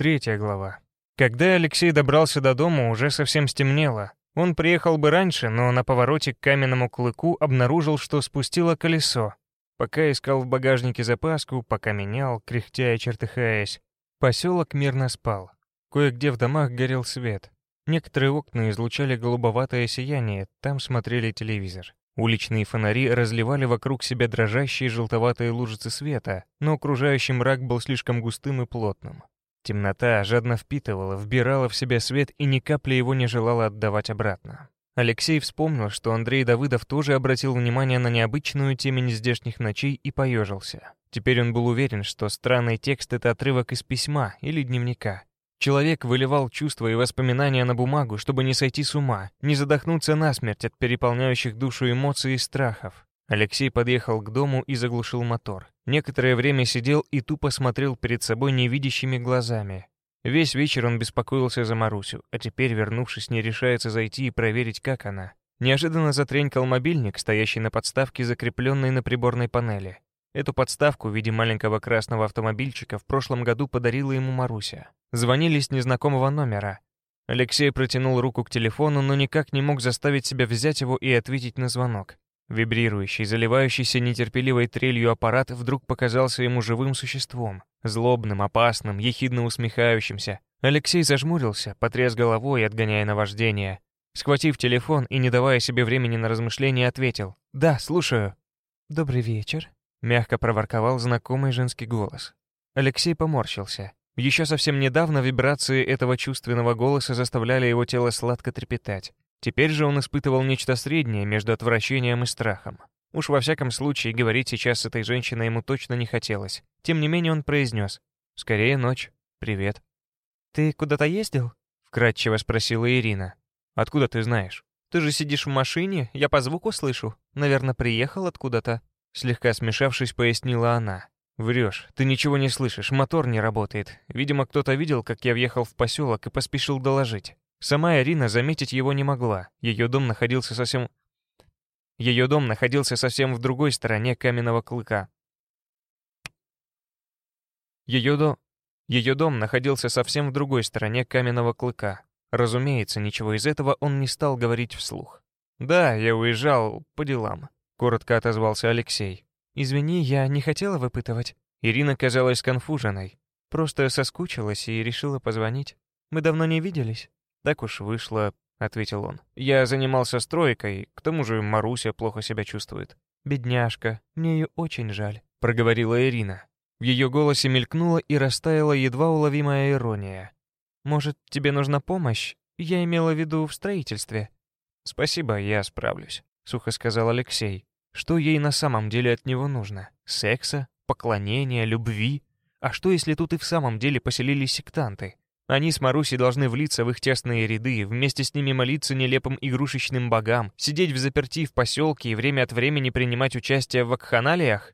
Третья глава. Когда Алексей добрался до дома, уже совсем стемнело. Он приехал бы раньше, но на повороте к каменному клыку обнаружил, что спустило колесо. Пока искал в багажнике запаску, пока менял, кряхтя и чертыхаясь, поселок мирно спал. Кое-где в домах горел свет. Некоторые окна излучали голубоватое сияние, там смотрели телевизор. Уличные фонари разливали вокруг себя дрожащие желтоватые лужицы света, но окружающий мрак был слишком густым и плотным. Темнота жадно впитывала, вбирала в себя свет и ни капли его не желала отдавать обратно. Алексей вспомнил, что Андрей Давыдов тоже обратил внимание на необычную темень здешних ночей и поежился. Теперь он был уверен, что странный текст — это отрывок из письма или дневника. Человек выливал чувства и воспоминания на бумагу, чтобы не сойти с ума, не задохнуться насмерть от переполняющих душу эмоций и страхов. Алексей подъехал к дому и заглушил мотор. Некоторое время сидел и тупо смотрел перед собой невидящими глазами. Весь вечер он беспокоился за Марусю, а теперь, вернувшись, не решается зайти и проверить, как она. Неожиданно затренькал мобильник, стоящий на подставке, закрепленной на приборной панели. Эту подставку в виде маленького красного автомобильчика в прошлом году подарила ему Маруся. Звонили с незнакомого номера. Алексей протянул руку к телефону, но никак не мог заставить себя взять его и ответить на звонок. Вибрирующий, заливающийся нетерпеливой трелью аппарат вдруг показался ему живым существом, злобным, опасным, ехидно усмехающимся. Алексей зажмурился, потряс головой, отгоняя наваждение. Схватив телефон и не давая себе времени на размышления, ответил «Да, слушаю». «Добрый вечер», — мягко проворковал знакомый женский голос. Алексей поморщился. Еще совсем недавно вибрации этого чувственного голоса заставляли его тело сладко трепетать. Теперь же он испытывал нечто среднее между отвращением и страхом. Уж во всяком случае, говорить сейчас с этой женщиной ему точно не хотелось. Тем не менее он произнес. «Скорее ночь. Привет». «Ты куда-то ездил?» — вкратчиво спросила Ирина. «Откуда ты знаешь?» «Ты же сидишь в машине, я по звуку слышу. Наверное, приехал откуда-то». Слегка смешавшись, пояснила она. «Врешь, ты ничего не слышишь, мотор не работает. Видимо, кто-то видел, как я въехал в поселок и поспешил доложить. Сама Ирина заметить его не могла. Ее дом находился совсем... Ее дом находился совсем в другой стороне каменного клыка. Ее, до... Ее дом находился совсем в другой стороне каменного клыка. Разумеется, ничего из этого он не стал говорить вслух. «Да, я уезжал по делам», — коротко отозвался Алексей. «Извини, я не хотела выпытывать». Ирина казалась конфуженной. Просто соскучилась и решила позвонить. Мы давно не виделись. «Так уж вышло», — ответил он. «Я занимался стройкой, к тому же Маруся плохо себя чувствует». «Бедняжка, мне ее очень жаль», — проговорила Ирина. В ее голосе мелькнула и растаяла едва уловимая ирония. «Может, тебе нужна помощь? Я имела в виду в строительстве». «Спасибо, я справлюсь», — сухо сказал Алексей. «Что ей на самом деле от него нужно? Секса? Поклонения? Любви? А что, если тут и в самом деле поселились сектанты? Они с Марусей должны влиться в их тесные ряды, вместе с ними молиться нелепым игрушечным богам, сидеть в заперти в поселке и время от времени принимать участие в вакханалиях?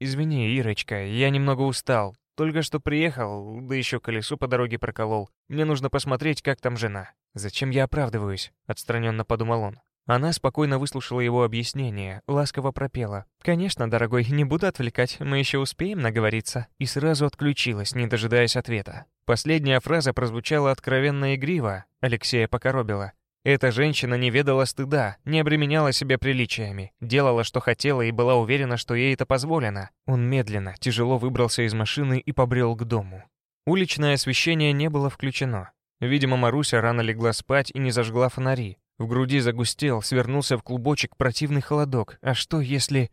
Извини, Ирочка, я немного устал. Только что приехал, да еще колесо по дороге проколол. Мне нужно посмотреть, как там жена. Зачем я оправдываюсь? Отстраненно подумал он. Она спокойно выслушала его объяснение, ласково пропела. «Конечно, дорогой, не буду отвлекать, мы еще успеем наговориться». И сразу отключилась, не дожидаясь ответа. Последняя фраза прозвучала откровенно игриво, Алексея покоробила. Эта женщина не ведала стыда, не обременяла себя приличиями, делала, что хотела и была уверена, что ей это позволено. Он медленно, тяжело выбрался из машины и побрел к дому. Уличное освещение не было включено. Видимо, Маруся рано легла спать и не зажгла фонари. В груди загустел, свернулся в клубочек противный холодок. А что если...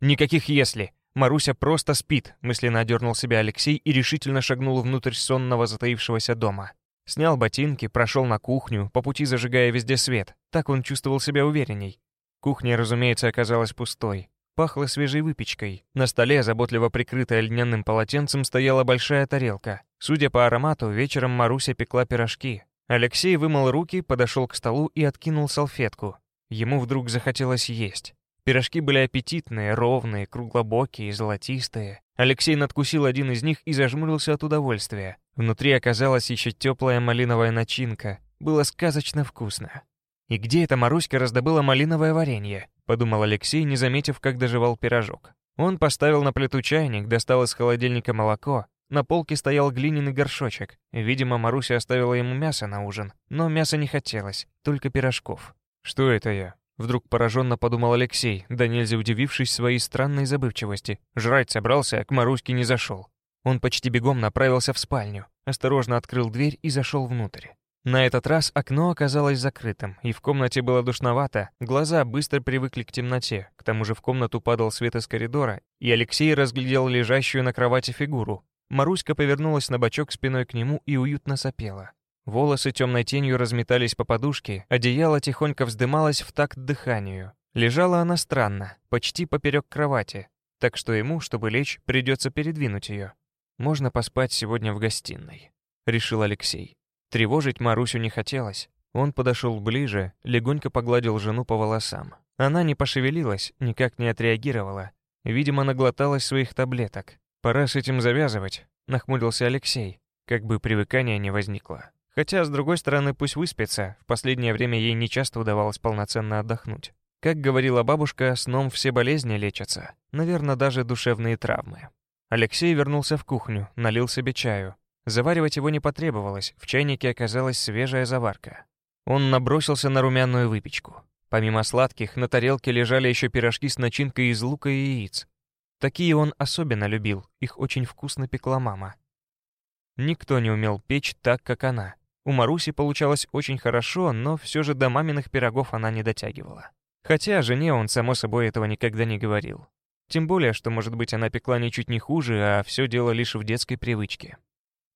Никаких «если». Маруся просто спит, мысленно одернул себя Алексей и решительно шагнул внутрь сонного затаившегося дома. Снял ботинки, прошел на кухню, по пути зажигая везде свет. Так он чувствовал себя уверенней. Кухня, разумеется, оказалась пустой. Пахло свежей выпечкой. На столе, заботливо прикрытая льняным полотенцем, стояла большая тарелка. Судя по аромату, вечером Маруся пекла пирожки. Алексей вымыл руки, подошел к столу и откинул салфетку. Ему вдруг захотелось есть. Пирожки были аппетитные, ровные, круглобокие, золотистые. Алексей надкусил один из них и зажмурился от удовольствия. Внутри оказалась еще теплая малиновая начинка. Было сказочно вкусно. «И где эта Маруська раздобыла малиновое варенье?» — подумал Алексей, не заметив, как доживал пирожок. Он поставил на плиту чайник, достал из холодильника молоко, На полке стоял глиняный горшочек. Видимо, Маруся оставила ему мясо на ужин. Но мяса не хотелось, только пирожков. «Что это я?» Вдруг пораженно подумал Алексей, да нельзя удивившись своей странной забывчивости. Жрать собрался, а к Маруське не зашел. Он почти бегом направился в спальню, осторожно открыл дверь и зашел внутрь. На этот раз окно оказалось закрытым, и в комнате было душновато, глаза быстро привыкли к темноте, к тому же в комнату падал свет из коридора, и Алексей разглядел лежащую на кровати фигуру. Маруська повернулась на бочок спиной к нему и уютно сопела. Волосы темной тенью разметались по подушке, одеяло тихонько вздымалось в такт дыханию. Лежала она странно, почти поперек кровати, так что ему, чтобы лечь, придется передвинуть ее. «Можно поспать сегодня в гостиной», — решил Алексей. Тревожить Марусю не хотелось. Он подошел ближе, легонько погладил жену по волосам. Она не пошевелилась, никак не отреагировала. Видимо, наглоталась своих таблеток. «Пора с этим завязывать», — нахмурился Алексей, как бы привыкания не возникло. Хотя, с другой стороны, пусть выспится, в последнее время ей нечасто удавалось полноценно отдохнуть. Как говорила бабушка, сном все болезни лечатся, наверное, даже душевные травмы. Алексей вернулся в кухню, налил себе чаю, Заваривать его не потребовалось, в чайнике оказалась свежая заварка. Он набросился на румяную выпечку. Помимо сладких, на тарелке лежали еще пирожки с начинкой из лука и яиц. Такие он особенно любил, их очень вкусно пекла мама. Никто не умел печь так, как она. У Маруси получалось очень хорошо, но все же до маминых пирогов она не дотягивала. Хотя жене он, само собой, этого никогда не говорил. Тем более, что, может быть, она пекла ничуть не хуже, а все дело лишь в детской привычке.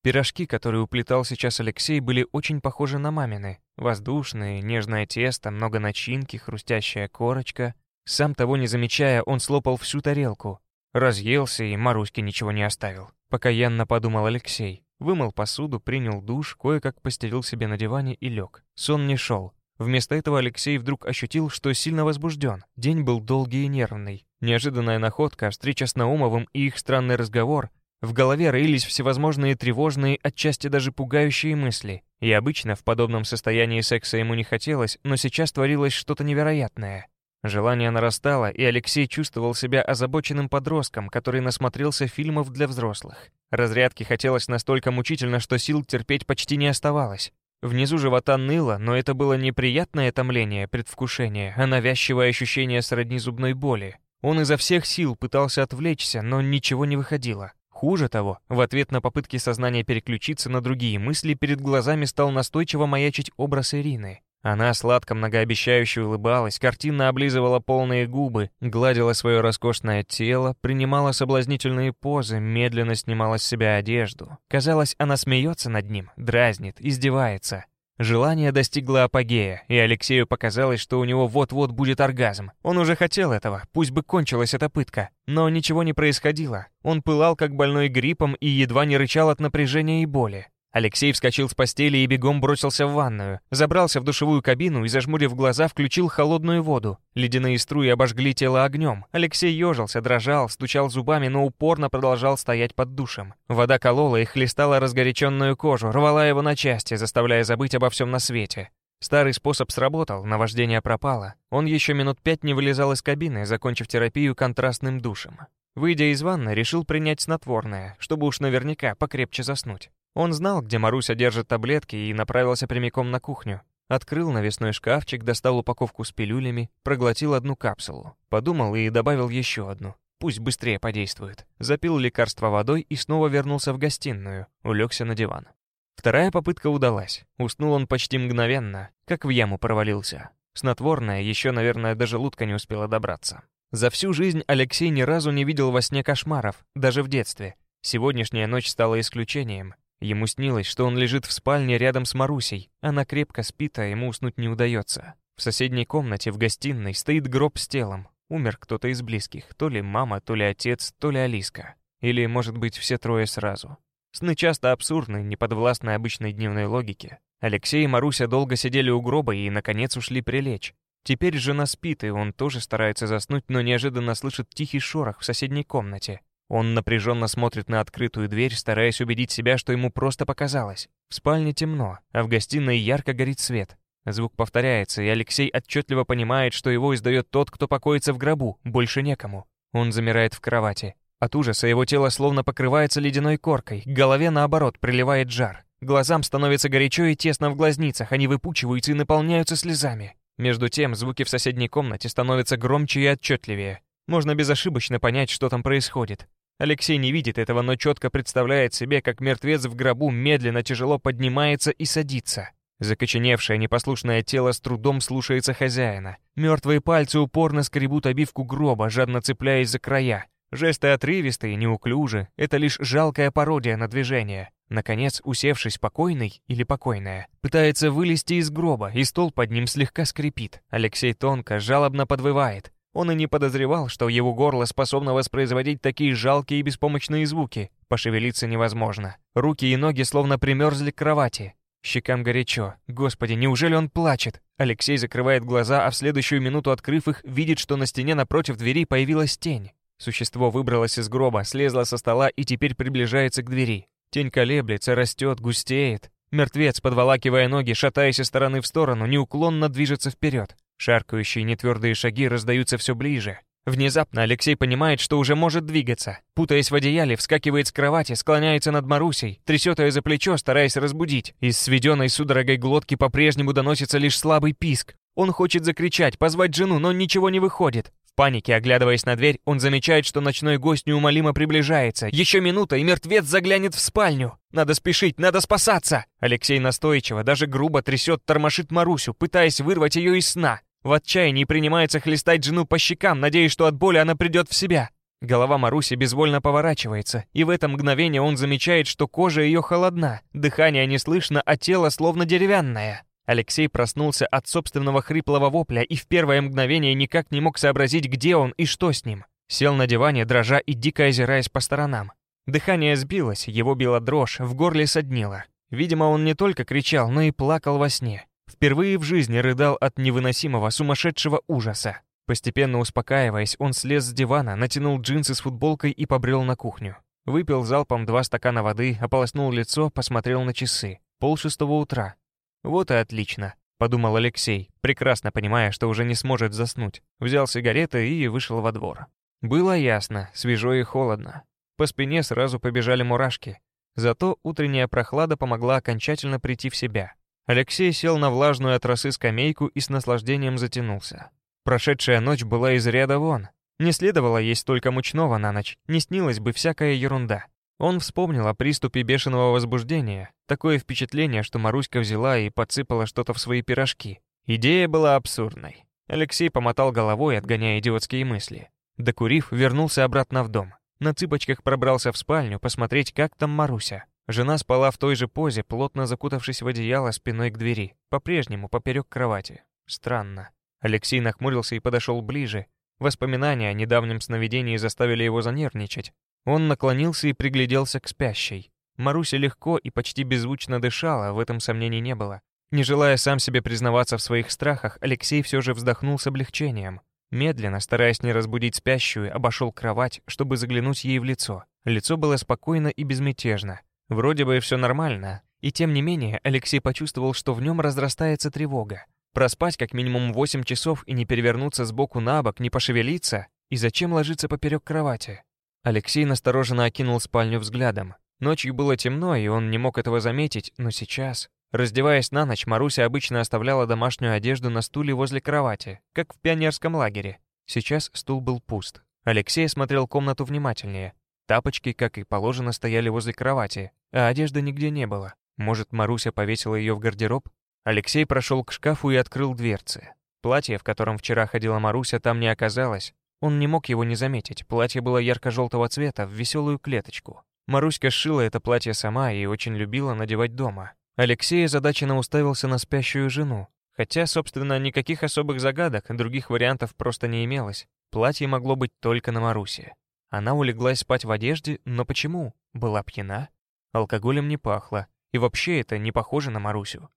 Пирожки, которые уплетал сейчас Алексей, были очень похожи на мамины. Воздушные, нежное тесто, много начинки, хрустящая корочка. Сам того не замечая, он слопал всю тарелку. Разъелся и Маруське ничего не оставил. Покаянно подумал Алексей. Вымыл посуду, принял душ, кое-как постелил себе на диване и лег. Сон не шел. Вместо этого Алексей вдруг ощутил, что сильно возбужден. День был долгий и нервный. Неожиданная находка, встреча с Наумовым и их странный разговор в голове роились всевозможные тревожные, отчасти даже пугающие мысли. И обычно в подобном состоянии секса ему не хотелось, но сейчас творилось что-то невероятное. Желание нарастало, и Алексей чувствовал себя озабоченным подростком, который насмотрелся фильмов для взрослых. Разрядки хотелось настолько мучительно, что сил терпеть почти не оставалось. Внизу живота ныло, но это было не приятное томление, предвкушение, а навязчивое ощущение сродни зубной боли. Он изо всех сил пытался отвлечься, но ничего не выходило. Хуже того, в ответ на попытки сознания переключиться на другие мысли, перед глазами стал настойчиво маячить образ Ирины. Она сладко многообещающе улыбалась, картинно облизывала полные губы, гладила свое роскошное тело, принимала соблазнительные позы, медленно снимала с себя одежду. Казалось, она смеется над ним, дразнит, издевается. Желание достигло апогея, и Алексею показалось, что у него вот-вот будет оргазм. Он уже хотел этого, пусть бы кончилась эта пытка. Но ничего не происходило. Он пылал, как больной гриппом, и едва не рычал от напряжения и боли. Алексей вскочил с постели и бегом бросился в ванную. Забрался в душевую кабину и, зажмурив глаза, включил холодную воду. Ледяные струи обожгли тело огнем. Алексей ежился, дрожал, стучал зубами, но упорно продолжал стоять под душем. Вода колола и хлестала разгоряченную кожу, рвала его на части, заставляя забыть обо всем на свете. Старый способ сработал, наваждение пропало. Он еще минут пять не вылезал из кабины, закончив терапию контрастным душем. Выйдя из ванны, решил принять снотворное, чтобы уж наверняка покрепче заснуть. Он знал, где Маруся держит таблетки, и направился прямиком на кухню. Открыл навесной шкафчик, достал упаковку с пилюлями, проглотил одну капсулу. Подумал и добавил еще одну. Пусть быстрее подействует. Запил лекарство водой и снова вернулся в гостиную. Улегся на диван. Вторая попытка удалась. Уснул он почти мгновенно, как в яму провалился. Снотворное еще, наверное, даже лутка не успела добраться. За всю жизнь Алексей ни разу не видел во сне кошмаров, даже в детстве. Сегодняшняя ночь стала исключением. Ему снилось, что он лежит в спальне рядом с Марусей. Она крепко спит, а ему уснуть не удается. В соседней комнате, в гостиной, стоит гроб с телом. Умер кто-то из близких, то ли мама, то ли отец, то ли Алиска. Или, может быть, все трое сразу. Сны часто абсурдны, не подвластны обычной дневной логике. Алексей и Маруся долго сидели у гроба и, наконец, ушли прилечь. Теперь жена спит, и он тоже старается заснуть, но неожиданно слышит тихий шорох в соседней комнате. Он напряженно смотрит на открытую дверь, стараясь убедить себя, что ему просто показалось. В спальне темно, а в гостиной ярко горит свет. Звук повторяется, и Алексей отчетливо понимает, что его издает тот, кто покоится в гробу, больше некому. Он замирает в кровати. От ужаса его тело словно покрывается ледяной коркой, голове, наоборот, приливает жар. Глазам становится горячо и тесно в глазницах, они выпучиваются и наполняются слезами. Между тем, звуки в соседней комнате становятся громче и отчетливее. Можно безошибочно понять, что там происходит. Алексей не видит этого, но четко представляет себе, как мертвец в гробу медленно тяжело поднимается и садится. Закоченевшее непослушное тело с трудом слушается хозяина. Мертвые пальцы упорно скребут обивку гроба, жадно цепляясь за края. Жесты отрывистые, неуклюжи, это лишь жалкая пародия на движение. Наконец, усевшись покойный или покойная, пытается вылезти из гроба, и стол под ним слегка скрипит. Алексей тонко, жалобно подвывает. Он и не подозревал, что его горло способно воспроизводить такие жалкие и беспомощные звуки. Пошевелиться невозможно. Руки и ноги словно примерзли к кровати. Щекам горячо. Господи, неужели он плачет? Алексей закрывает глаза, а в следующую минуту, открыв их, видит, что на стене напротив двери появилась тень. Существо выбралось из гроба, слезло со стола и теперь приближается к двери. Тень колеблется, растет, густеет. Мертвец, подволакивая ноги, шатаясь из стороны в сторону, неуклонно движется вперед. Шаркающие нетвердые шаги раздаются все ближе. Внезапно Алексей понимает, что уже может двигаться. Путаясь в одеяле, вскакивает с кровати, склоняется над Марусей, трясет ее за плечо, стараясь разбудить. Из сведенной судорогой глотки по-прежнему доносится лишь слабый писк. Он хочет закричать, позвать жену, но ничего не выходит. Панике, оглядываясь на дверь, он замечает, что ночной гость неумолимо приближается. Еще минута, и мертвец заглянет в спальню. Надо спешить, надо спасаться. Алексей настойчиво, даже грубо трясет, тормошит Марусю, пытаясь вырвать ее из сна. В отчаянии принимается хлестать жену по щекам, надеясь, что от боли она придет в себя. Голова Маруси безвольно поворачивается, и в это мгновение он замечает, что кожа ее холодна, дыхание не слышно, а тело словно деревянное. Алексей проснулся от собственного хриплого вопля и в первое мгновение никак не мог сообразить, где он и что с ним. Сел на диване, дрожа и дико озираясь по сторонам. Дыхание сбилось, его била дрожь, в горле соднило. Видимо, он не только кричал, но и плакал во сне. Впервые в жизни рыдал от невыносимого, сумасшедшего ужаса. Постепенно успокаиваясь, он слез с дивана, натянул джинсы с футболкой и побрел на кухню. Выпил залпом два стакана воды, ополоснул лицо, посмотрел на часы. Пол шестого утра. «Вот и отлично», — подумал Алексей, прекрасно понимая, что уже не сможет заснуть. Взял сигареты и вышел во двор. Было ясно, свежо и холодно. По спине сразу побежали мурашки. Зато утренняя прохлада помогла окончательно прийти в себя. Алексей сел на влажную от росы скамейку и с наслаждением затянулся. Прошедшая ночь была из ряда вон. Не следовало есть только мучного на ночь, не снилась бы всякая ерунда. Он вспомнил о приступе бешеного возбуждения. Такое впечатление, что Маруська взяла и подсыпала что-то в свои пирожки. Идея была абсурдной. Алексей помотал головой, отгоняя идиотские мысли. Докурив, вернулся обратно в дом. На цыпочках пробрался в спальню посмотреть, как там Маруся. Жена спала в той же позе, плотно закутавшись в одеяло спиной к двери, по-прежнему поперек кровати. Странно. Алексей нахмурился и подошел ближе. Воспоминания о недавнем сновидении заставили его занервничать. Он наклонился и пригляделся к спящей. Маруся легко и почти беззвучно дышала, в этом сомнений не было. Не желая сам себе признаваться в своих страхах, Алексей все же вздохнул с облегчением. Медленно, стараясь не разбудить спящую, обошел кровать, чтобы заглянуть ей в лицо. Лицо было спокойно и безмятежно. Вроде бы все нормально. И тем не менее, Алексей почувствовал, что в нем разрастается тревога. Проспать как минимум 8 часов и не перевернуться с боку на бок, не пошевелиться? И зачем ложиться поперек кровати? Алексей настороженно окинул спальню взглядом. Ночью было темно, и он не мог этого заметить, но сейчас... Раздеваясь на ночь, Маруся обычно оставляла домашнюю одежду на стуле возле кровати, как в пионерском лагере. Сейчас стул был пуст. Алексей смотрел комнату внимательнее. Тапочки, как и положено, стояли возле кровати, а одежды нигде не было. Может, Маруся повесила ее в гардероб? Алексей прошел к шкафу и открыл дверцы. Платье, в котором вчера ходила Маруся, там не оказалось, он не мог его не заметить. Платье было ярко-желтого цвета, в веселую клеточку. Маруська сшила это платье сама и очень любила надевать дома. Алексей озадаченно уставился на спящую жену. Хотя, собственно, никаких особых загадок, других вариантов просто не имелось. Платье могло быть только на Марусе. Она улеглась спать в одежде, но почему? Была пьяна? Алкоголем не пахло. И вообще это не похоже на Марусю.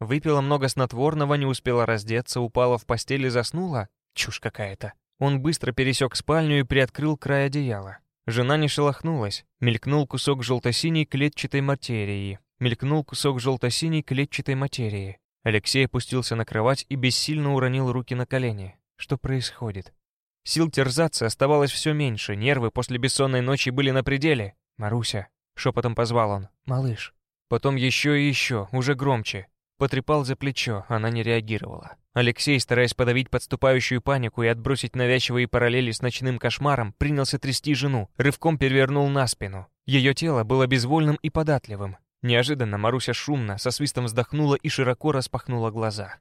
Выпила много снотворного, не успела раздеться, упала в постель и заснула? Чушь какая-то. Он быстро пересек спальню и приоткрыл край одеяла. Жена не шелохнулась. Мелькнул кусок желто-синей клетчатой материи. Мелькнул кусок желто-синей клетчатой материи. Алексей опустился на кровать и бессильно уронил руки на колени. Что происходит? Сил терзаться оставалось все меньше, нервы после бессонной ночи были на пределе. «Маруся», — шепотом позвал он, — «малыш». Потом еще и еще, уже громче. Потрепал за плечо, она не реагировала. Алексей, стараясь подавить подступающую панику и отбросить навязчивые параллели с ночным кошмаром, принялся трясти жену, рывком перевернул на спину. Ее тело было безвольным и податливым. Неожиданно Маруся шумно, со свистом вздохнула и широко распахнула глаза.